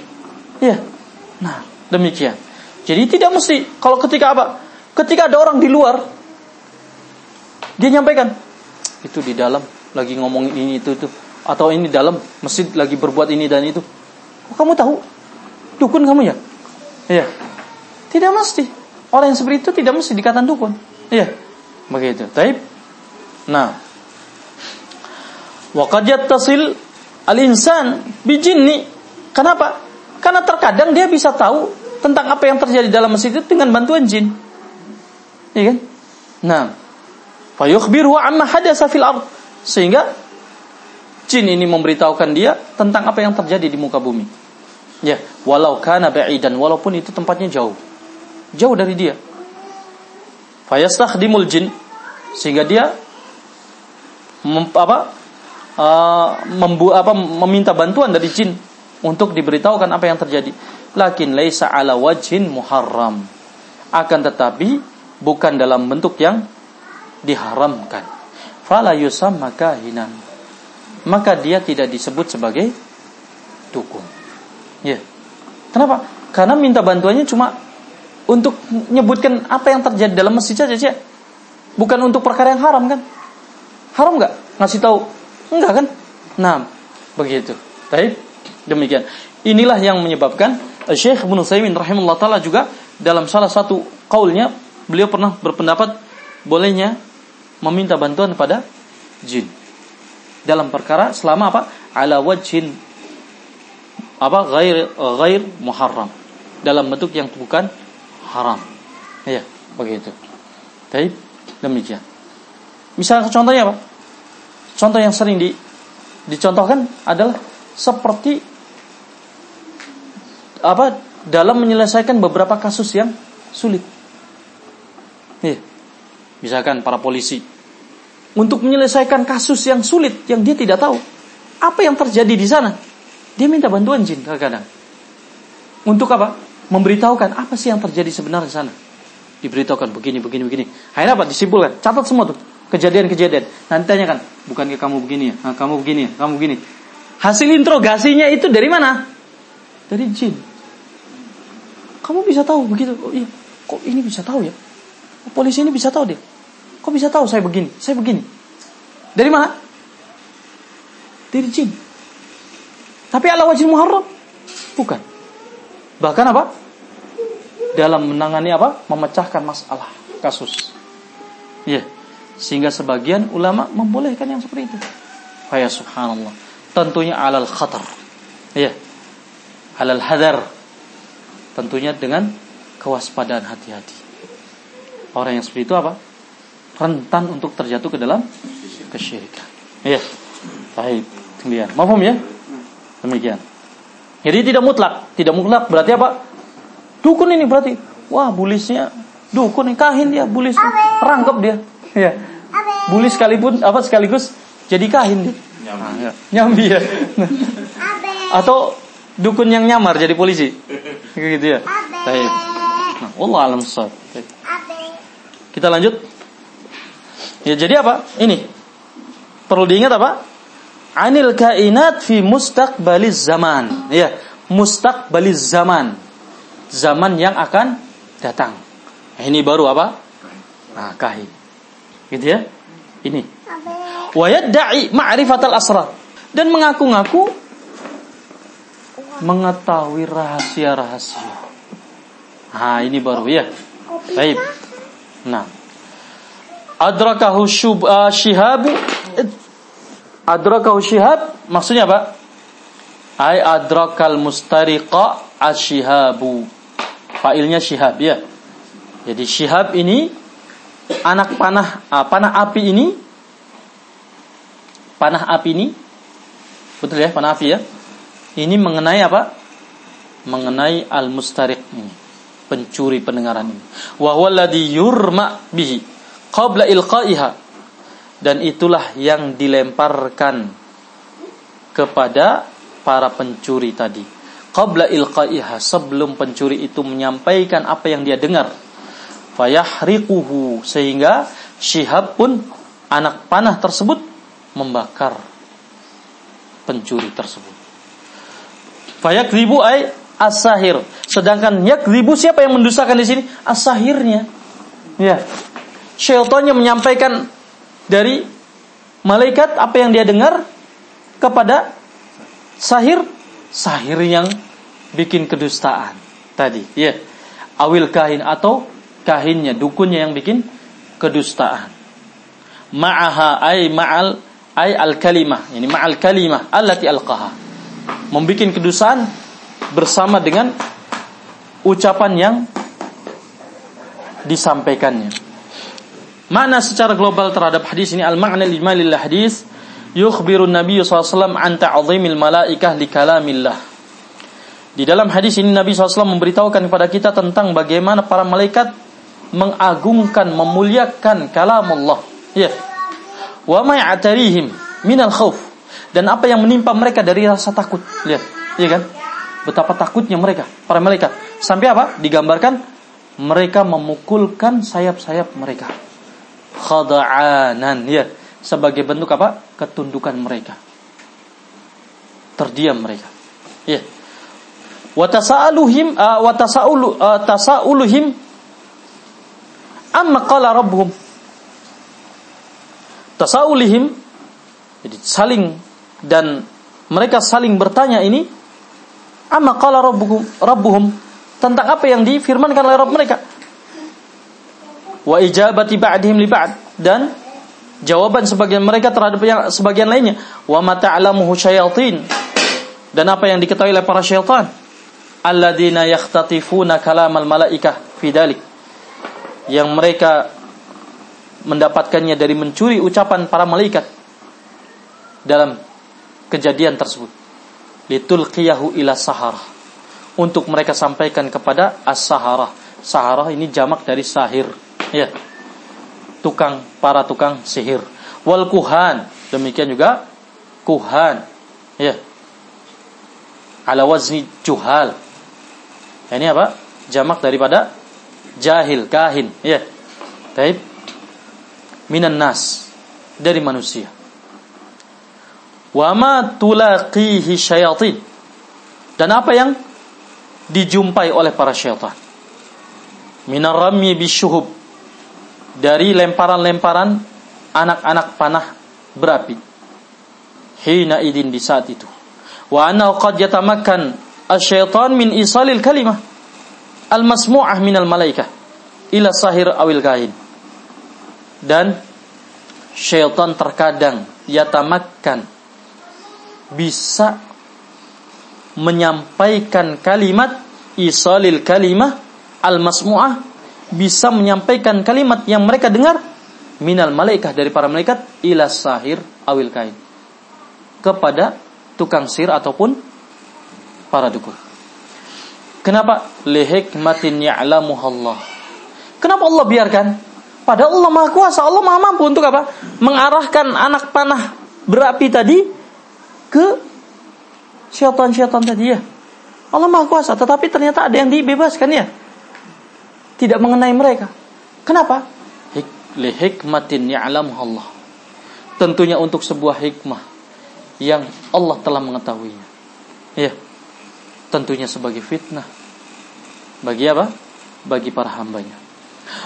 Iya. Nah, demikian. Jadi tidak mesti kalau ketika apa? Ketika ada orang di luar dia nyampaikan itu di dalam lagi ngomongin ini itu itu atau ini dalam masjid lagi berbuat ini dan itu. Oh, kamu tahu? Dukun kamu ya? Iya. Tidak mesti. Orang yang seperti itu tidak mesti dikatakan dukun. Iya. Begitu. Taib. Nah. Wa qad yattasil al-insan bijinni. Kenapa? Karena terkadang dia bisa tahu tentang apa yang terjadi dalam masjid itu dengan bantuan jin. Iya kan? Nah, fa yukhbiru amma hadatsa fil ard. Sehingga jin ini memberitahukan dia tentang apa yang terjadi di muka bumi. Ya, walau kana ba'idan, walaupun itu tempatnya jauh. Jauh dari dia. Fayastakhdimul jin sehingga dia mem, apa, uh, membu, apa meminta bantuan dari jin untuk diberitahukan apa yang terjadi lakin laisa ala wajhin muharram. Akan tetapi bukan dalam bentuk yang diharamkan. Fala yusamma kahinan. Maka dia tidak disebut sebagai dukun. Ya. Kenapa? Karena minta bantuannya cuma untuk menyebutkan apa yang terjadi dalam masjid saja. Bukan untuk perkara yang haram kan? Haram nggak ngasih tahu? Enggak kan? Nah, begitu. Baik, demikian. Inilah yang menyebabkan Syekh Ibnu Saimin rahimahullah taala juga dalam salah satu kaulnya beliau pernah berpendapat bolehnya meminta bantuan pada jin. Dalam perkara selama apa? Ala wajhin apa? Ghair ghair muharram. Dalam bentuk yang bukan haram. Ya begitu. Baik, demikian. Misalnya contohnya apa contoh yang sering di dicontohkan adalah seperti apa dalam menyelesaikan beberapa kasus yang sulit. Nih, misalkan para polisi untuk menyelesaikan kasus yang sulit yang dia tidak tahu apa yang terjadi di sana, dia minta bantuan jin kadang-kadang. Untuk apa? Memberitahukan apa sih yang terjadi sebenarnya di sana. Diberitahukan begini, begini, begini. Akhirnya apa? Disimpulkan. Catat semua tuh kejadian-kejadian. Nanti tanyakan, bukankah kamu begini ya? Nah, kamu begini ya? Kamu begini. Hasil interogasinya itu dari mana? Dari jin. Kamu bisa tahu begitu? Oh, iya. Kok ini bisa tahu ya? Polisi ini bisa tahu dia. Kok bisa tahu saya begini? Saya begini. Dari mana? Dari jin. Tapi ala wajib muharram? Bukan. Bahkan apa? Dalam menangani apa? Memecahkan masalah kasus. Ya. Sehingga sebagian ulama membolehkan yang seperti itu. Faya subhanallah. Tentunya alal khatar. Ya. Alal hadar Tentunya dengan kewaspadaan hati-hati. Orang yang seperti itu apa? Rentan untuk terjatuh ke dalam kesyirikan. Ya. Baik. Kemudian, Mahfum ya? Demikian. Jadi tidak mutlak. Tidak mutlak berarti apa? Dukun ini berarti. Wah, bulisnya dukun ini kahin dia, bulis. Rangkap dia. Ya. Bulis sekalipun apa sekaligus jadi kahin dia. Nyambi. Nah, ya. Nyambi ya. Atau dukun yang nyamar jadi polisi. gitu ya. Baik. Nah, Allah alam Kita lanjut. Ya jadi apa? Ini. Perlu diingat apa? Anil kainat fi mustaqbaliz zaman. Ya, mustaqbaliz zaman. Zaman yang akan datang. Ini baru apa? Nah, kahin. Gitu ya. Ini. Wa yadda'i ma'rifatal asrar dan mengaku-ngaku mengetahui rahasia-rahasia. Nah, ini baru ya. Baik. Nah. Adrakahu syub, uh, syihabu Adrakahu syihab maksudnya apa? Ai adrakal mustariqa asyihabu. Failnya syihab ya. Jadi syihab ini anak panah uh, panah api ini panah api ini betul ya panah api ya ini mengenai apa? Mengenai al-mustariq ini. pencuri pendengaran ini. Wa huwallazi yurma bihi qabla ilqaiha. Dan itulah yang dilemparkan kepada para pencuri tadi. Qabla ilqaiha sebelum pencuri itu menyampaikan apa yang dia dengar. Fayahriquhu sehingga Syihab pun anak panah tersebut membakar pencuri tersebut. Fayakribu ay as-sahir. Sedangkan yakribu siapa yang mendustakan di sini? As-sahirnya. Ya. Syaitannya menyampaikan dari malaikat apa yang dia dengar kepada sahir sahir yang bikin kedustaan tadi ya awil kahin atau kahinnya dukunnya yang bikin kedustaan. Ma'aha ay ma'al ay al kalimah ini ma'al kalimah allati alqaha. Membikin kedustaan bersama dengan ucapan yang disampaikannya. Makna secara global terhadap hadis ini al-makna lima lil hadis yukhbiru Nabi SAW an ta'zimil malaikah li kalamillah. Di dalam hadis ini Nabi SAW memberitahukan kepada kita tentang bagaimana para malaikat mengagungkan, memuliakan kalam Allah. Ya. Wa ma ya'tarihim minal khauf. Dan apa yang menimpa mereka dari rasa takut. Lihat, iya kan? Betapa takutnya mereka, para malaikat. Sampai apa? Digambarkan mereka memukulkan sayap-sayap mereka khada'anan ya sebagai bentuk apa? ketundukan mereka. Terdiam mereka. Ya. Wa tasa'aluhim uh, wa tasa'ulu uh, tasa'uluhim amma qala rabbuhum. Tasa'ulihim jadi saling dan mereka saling bertanya ini amma qala rabbuhum rabbuhum tentang apa yang difirmankan oleh Rabb mereka? Wa ijabati ba'dihim li ba'd dan jawaban sebagian mereka terhadap yang sebagian lainnya. Wa ma ta'lamuhu syayatin dan apa yang diketahui oleh para syaitan? Alladzina yakhtatifuna kalamal malaikah fi dalik yang mereka mendapatkannya dari mencuri ucapan para malaikat dalam kejadian tersebut. Litulqiyahu ila untuk mereka sampaikan kepada as-sahara sahara ini jamak dari sahir. Ya. Tukang para tukang sihir. Wal kuhan. Demikian juga kuhan. Ya. Ala wazni juhal. Ini apa? Jamak daripada jahil kahin. Ya. Taib. Minan nas. Dari manusia. Wa ma tulaqihi syayatin dan apa yang dijumpai oleh para syaitan? Minar rami bisyuhub. Dari lemparan-lemparan anak-anak panah berapi. Hina idin di saat itu. Wa anna qad yatamakkan asyaitan min isalil kalimah al-masmu'ah minal malaikah ila sahir awil kahin. Dan syaitan terkadang yatamakkan bisa menyampaikan kalimat isalil kalimah al-masmu'ah bisa menyampaikan kalimat yang mereka dengar minal malaikat dari para malaikat ila sahir awil kain kepada tukang sir ataupun para dukun. Kenapa? Lihikmatin ya'lamu Allah. Kenapa Allah biarkan? Padahal Allah Maha Kuasa, Allah Maha mampu untuk apa? Mengarahkan anak panah berapi tadi ke syaitan-syaitan tadi ya. Allah Maha Kuasa, tetapi ternyata ada yang dibebaskan ya tidak mengenai mereka. Kenapa? Li hikmatin ya'lam Allah. Tentunya untuk sebuah hikmah yang Allah telah mengetahuinya. Ya. Tentunya sebagai fitnah. Bagi apa? Bagi para hambanya.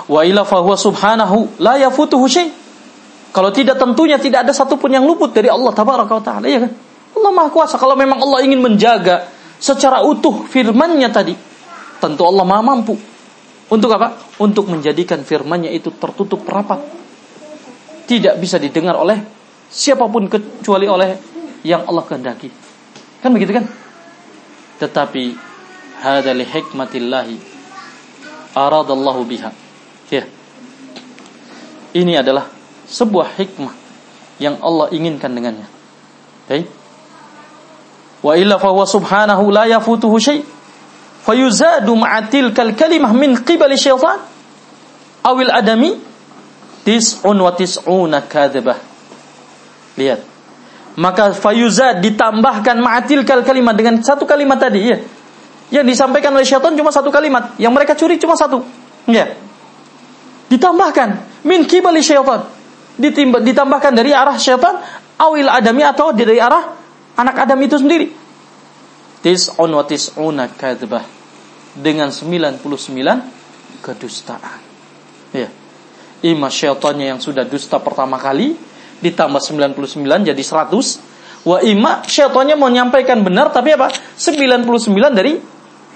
Wa ila fahuwa subhanahu la yafutuhu syai. Kalau tidak tentunya tidak ada satupun yang luput dari Allah tabaraka wa taala, ya kan? Allah Maha Kuasa kalau memang Allah ingin menjaga secara utuh firman-Nya tadi, tentu Allah Maha mampu untuk apa? Untuk menjadikan firman-Nya itu tertutup rapat. Tidak bisa didengar oleh siapa pun kecuali oleh yang Allah kehendaki. Kan begitu kan? Tetapi hada hikmatillahi aradallahu biha. Ya. Ini adalah sebuah hikmah yang Allah inginkan dengannya. Baik. Wa illa fa subhanahu la yafutuhu syai' fayuzadu ma'atil kal kalimah min qibali syaitan awil adami tis'un wa tis'una kadzibah. Lihat. Maka fayuzad ditambahkan ma'atil kal kalimat dengan satu kalimat tadi ya. Yang disampaikan oleh syaitan cuma satu kalimat, yang mereka curi cuma satu. Ya. Ditambahkan min qibali syaitan. Ditambahkan dari arah syaitan awil adami atau dari arah anak Adam itu sendiri. Tis'un wa tis'una kadzibah. Dengan 99 kedustaan. Ya. Ima syaitannya yang sudah dusta pertama kali ditambah 99 jadi 100. Wa ima syaitannya mau menyampaikan benar tapi apa? 99 dari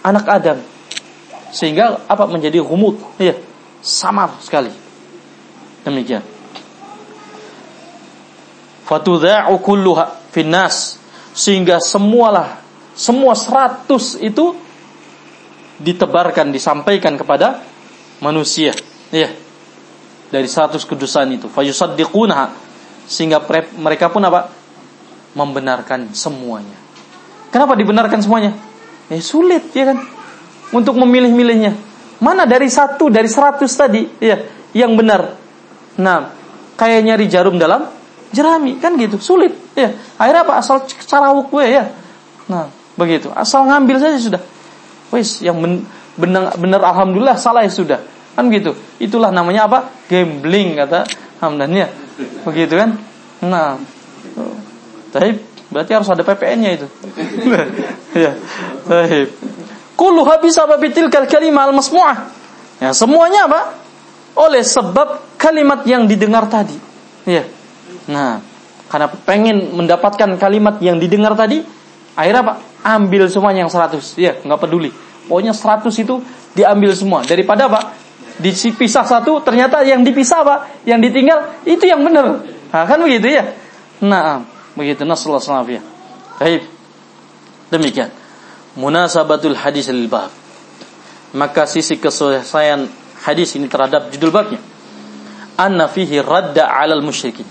anak Adam. Sehingga apa menjadi humut, ya, samar sekali. Demikian. Fatudha'u kulluha finnas sehingga semualah semua 100 itu ditebarkan disampaikan kepada manusia. Ya dari 100 kedustaan itu. Fayusaddiqunaha sehingga mereka pun apa? membenarkan semuanya. Kenapa dibenarkan semuanya? Ya sulit ya kan. Untuk memilih-milihnya. Mana dari satu dari seratus tadi ya yang benar. Nah, kayak nyari jarum dalam jerami kan gitu, sulit ya. Akhirnya apa? Asal carawuk gue ya. Nah, begitu. Asal ngambil saja sudah. Wis, yang benar benar alhamdulillah salah ya sudah. Kan gitu. Itulah namanya apa? Gambling kata Hamdannya. Begitu kan? Nah. Tapi berarti harus ada PPN-nya itu. <laughs> ya. Baik. Kulluha bisa babitil kal kalimah al masmu'ah. Ya, semuanya apa? Oleh sebab kalimat yang didengar tadi. Ya. Nah, karena pengen mendapatkan kalimat yang didengar tadi, akhirnya apa? Ambil semuanya yang 100. Ya, nggak peduli. Pokoknya 100 itu diambil semua. Daripada apa? Dipisah satu ternyata yang dipisah apa yang ditinggal itu yang benar. Nah, kan begitu ya? Nah begitu. Nasallahu alaihi baik. Demikian. Munasabatul hadis lil bab. Maka sisi keselesaian hadis ini terhadap judul babnya. Anna fihi radda 'alal musyrikin.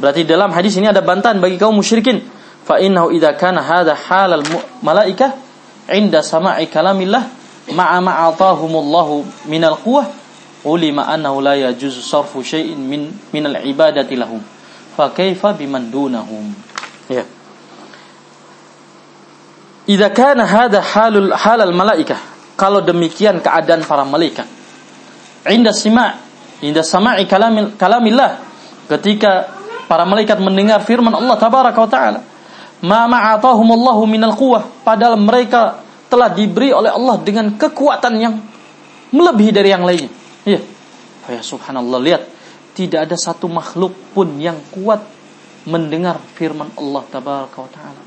Berarti dalam hadis ini ada bantahan bagi kaum musyrikin. Fa innahu idza kana hadha halal malaikah inda sama'i kalamillah ma'a ma'atahumullahu minal quwwah ulima annahu la yajuzu sarfu syai'in min min al-ibadati lahum. Fa kaifa biman dunahum? Ya. Idza kana hadha halul halal malaikah kalau demikian keadaan para malaikat. Inda sima inda sama'i kalamil kalamillah ketika para malaikat mendengar firman Allah tabaraka wa taala ma ma'atahumullahu minal quwwah padahal mereka telah diberi oleh Allah dengan kekuatan yang melebihi dari yang lainnya Iya. Ya subhanallah lihat tidak ada satu makhluk pun yang kuat mendengar firman Allah tabaraka wa taala.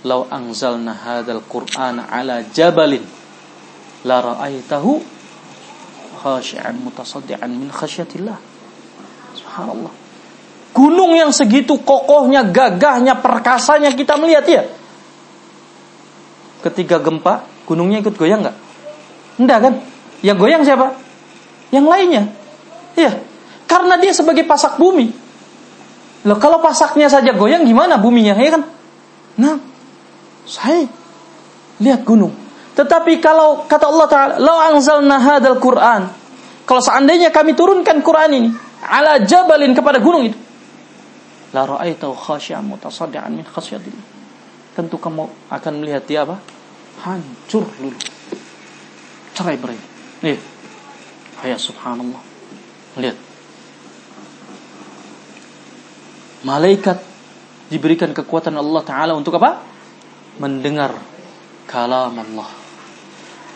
Lau anzalna hadzal qur'ana ala jabalin la ra'aitahu khashi'an mutasaddian min khasyatillah. Subhanallah. Gunung yang segitu kokohnya, gagahnya, perkasanya kita melihat ya. Ketika gempa, gunungnya ikut goyang nggak? Enggak kan? Yang goyang siapa? Yang lainnya. Iya. Karena dia sebagai pasak bumi. Loh, kalau pasaknya saja goyang gimana buminya, ya kan? Nah, saya lihat gunung. Tetapi kalau kata Allah Taala, "Lau anzalna hadzal Qur'an." Kalau seandainya kami turunkan Quran ini ala jabalin kepada gunung itu, la ra'aitahu khashi'an mutasaddian min khasyatillah. Tentu kamu akan melihat dia apa? Hancur dulu. Cerai-berai. Nih. Ya subhanallah. Lihat. Malaikat diberikan kekuatan Allah Ta'ala untuk apa? Mendengar kalam Allah.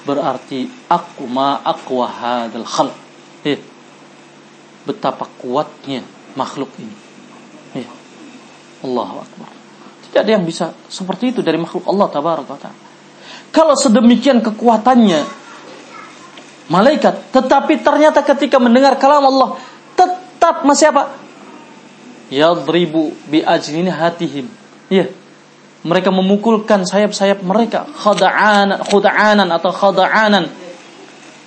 Berarti aku ma aqwa hadal khalq. Eh, betapa kuatnya makhluk ini. Eh, Allahu Akbar. Tidak ada yang bisa seperti itu dari makhluk Allah Tabaraka Kalau sedemikian kekuatannya malaikat. Tetapi ternyata ketika mendengar kalam Allah tetap masih apa? Yadribu bi ajlini hatihim. Iya. Mereka memukulkan sayap-sayap mereka khada'anan khuda'anan atau khada'anan.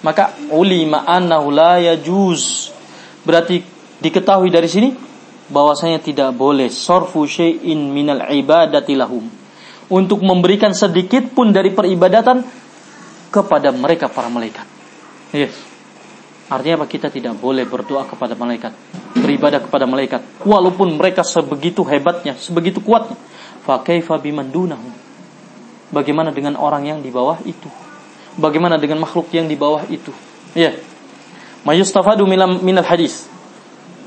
Maka ulima annahu la yajuz. Berarti diketahui dari sini bahwasanya tidak boleh sorfu syai'in minal ibadati lahum untuk memberikan sedikit pun dari peribadatan kepada mereka para malaikat. Yes. Artinya apa? Kita tidak boleh berdoa kepada malaikat, beribadah kepada malaikat, walaupun mereka sebegitu hebatnya, sebegitu kuatnya. Fa kaifa biman Bagaimana dengan orang yang di bawah itu? Bagaimana dengan makhluk yang di bawah itu? Ya. Mayustafadu minal hadis.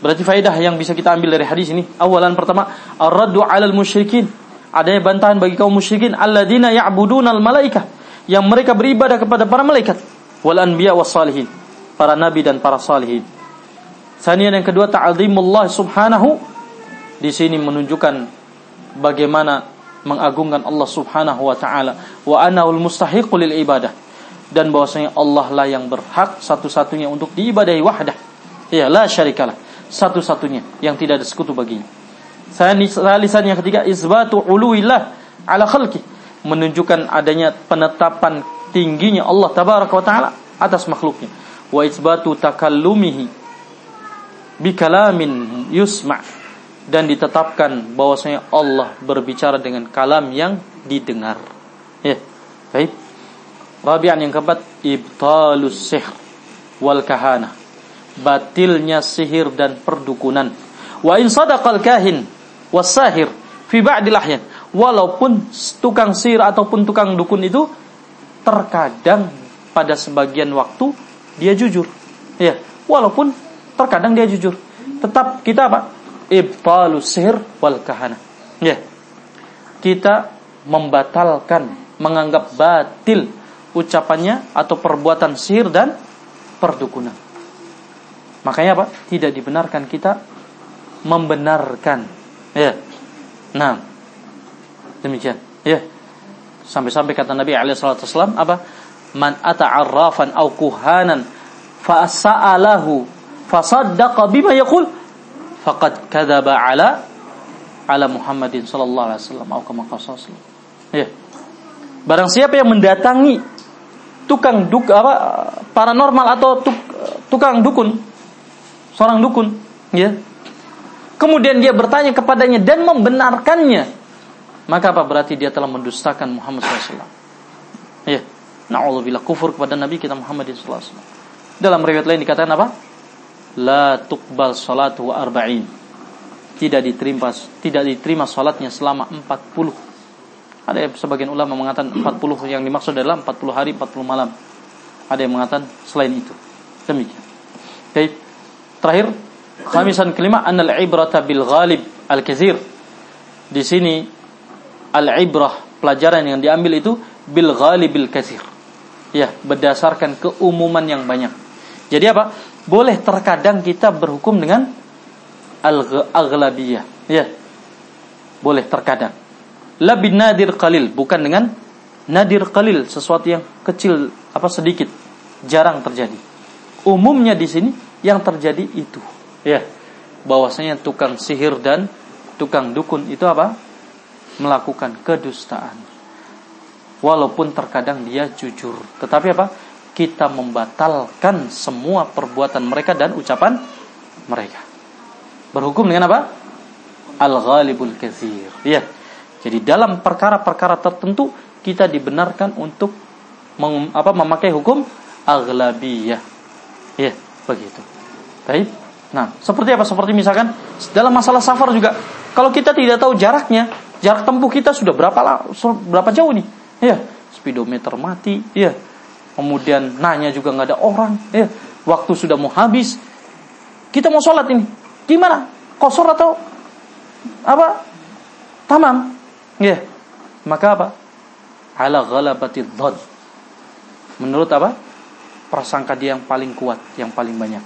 Berarti faedah yang bisa kita ambil dari hadis ini. Awalan pertama, ar-raddu 'alal musyrikin. Adanya bantahan bagi kaum musyrikin alladzina ya'budunal malaikah yang mereka beribadah kepada para malaikat wal anbiya was salihin para nabi dan para salihin. Sanian yang kedua ta'zimullah subhanahu di sini menunjukkan bagaimana mengagungkan Allah Subhanahu wa taala wa anaul mustahiqu lil ibadah dan bahwasanya Allah lah yang berhak satu-satunya untuk diibadahi wahdah. Ya, la syarikalah. Satu-satunya yang tidak ada sekutu baginya. Salisan yang ketiga isbatu uluillah ala khalqi menunjukkan adanya penetapan tingginya Allah tabaraka wa taala atas makhluknya wa isbatu takallumihi bikalamin yusma' dan ditetapkan bahwasanya Allah berbicara dengan kalam yang didengar. Ya. Baik. Rabi'an yang keempat ibtalus sihr wal kahana. Batilnya sihir dan perdukunan. Wa in sadaqal kahin wasahir fi ba'dil ahyan. Walaupun tukang sihir ataupun tukang dukun itu terkadang pada sebagian waktu dia jujur. Ya, walaupun terkadang dia jujur. Tetap kita apa? Ibtalu sihir wal kahana. Ya. Kita membatalkan, menganggap batil ucapannya atau perbuatan sihir dan perdukunan. Makanya apa? Tidak dibenarkan kita membenarkan. Ya. Nah. Demikian. Ya. Sampai-sampai kata Nabi wasallam apa? man ata'arrafan au kuhanan fa sa'alahu fa saddaqa bima yaqul faqad kadzaba ala ala Muhammadin sallallahu alaihi wasallam atau kama Ya. Barang siapa yang mendatangi tukang duk apa paranormal atau tuk, tukang dukun, seorang dukun, ya. Kemudian dia bertanya kepadanya dan membenarkannya, maka apa berarti dia telah mendustakan Muhammad SAW. Ya. Na'udzubillah kufur kepada Nabi kita Muhammad SAW. Dalam riwayat lain dikatakan apa? La tuqbal salatu arba'in. Tidak diterima tidak diterima salatnya selama 40. Ada sebagian ulama mengatakan 40 yang dimaksud adalah 40 hari 40 malam. Ada yang mengatakan selain itu. Demikian. Baik. Terakhir, khamisan kelima annal ibrata bil ghalib al kazir. Di sini al ibrah pelajaran yang diambil itu bil ghalibil kazir Ya, berdasarkan keumuman yang banyak. Jadi apa? Boleh terkadang kita berhukum dengan al-aghlabiyah. Ya. Boleh terkadang. Labin nadir qalil, bukan dengan nadir qalil, sesuatu yang kecil apa sedikit, jarang terjadi. Umumnya di sini yang terjadi itu. Ya. Bahwasanya tukang sihir dan tukang dukun itu apa? Melakukan kedustaan walaupun terkadang dia jujur. Tetapi apa? Kita membatalkan semua perbuatan mereka dan ucapan mereka. Berhukum dengan apa? Al-ghalibul kathir. Ya. Jadi dalam perkara-perkara tertentu kita dibenarkan untuk mem, apa memakai hukum aghlabiyah. Ya, begitu. Baik. Nah, seperti apa? Seperti misalkan dalam masalah safar juga, kalau kita tidak tahu jaraknya, jarak tempuh kita sudah berapa berapa jauh nih? ya speedometer mati ya kemudian nanya juga nggak ada orang ya waktu sudah mau habis kita mau sholat ini. Gimana? Kosor atau apa? Tamam ya maka apa? Ala ghalabati dhad. Menurut apa? Prasangka dia yang paling kuat yang paling banyak.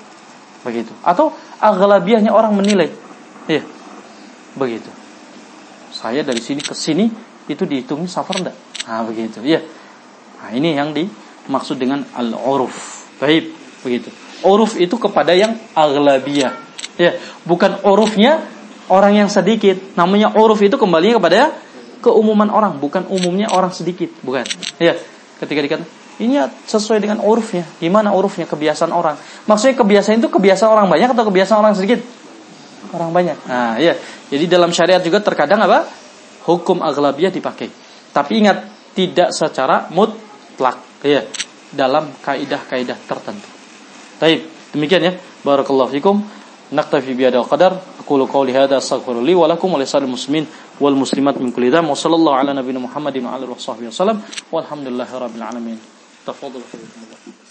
Begitu. Atau aghlabiahnya orang menilai ya begitu saya dari sini ke sini itu dihitungi safar enggak Nah, begitu. Ya. Nah, ini yang dimaksud dengan al-uruf. Baik, begitu. Uruf itu kepada yang aghlabiyah. Ya, bukan urufnya orang yang sedikit. Namanya uruf itu kembali kepada keumuman orang, bukan umumnya orang sedikit, bukan. Ya, ketika dikatakan ini sesuai dengan urufnya. Gimana urufnya kebiasaan orang? Maksudnya kebiasaan itu kebiasaan orang banyak atau kebiasaan orang sedikit? Orang banyak. Nah, ya. Jadi dalam syariat juga terkadang apa? Hukum aghlabiyah dipakai. Tapi ingat tidak secara mutlak ya dalam kaidah-kaidah tertentu. Baik, demikian ya. Barakallahu fikum. Naktafi bi hadal qadar. Aqulu qawli hadha astaghfiru li wa lakum wa lisal muslimin wal muslimat min kulli dham. Wa sallallahu ala nabiyina Muhammadin wa ala alihi wasallam. Walhamdulillahirabbil alamin. Tafadhalu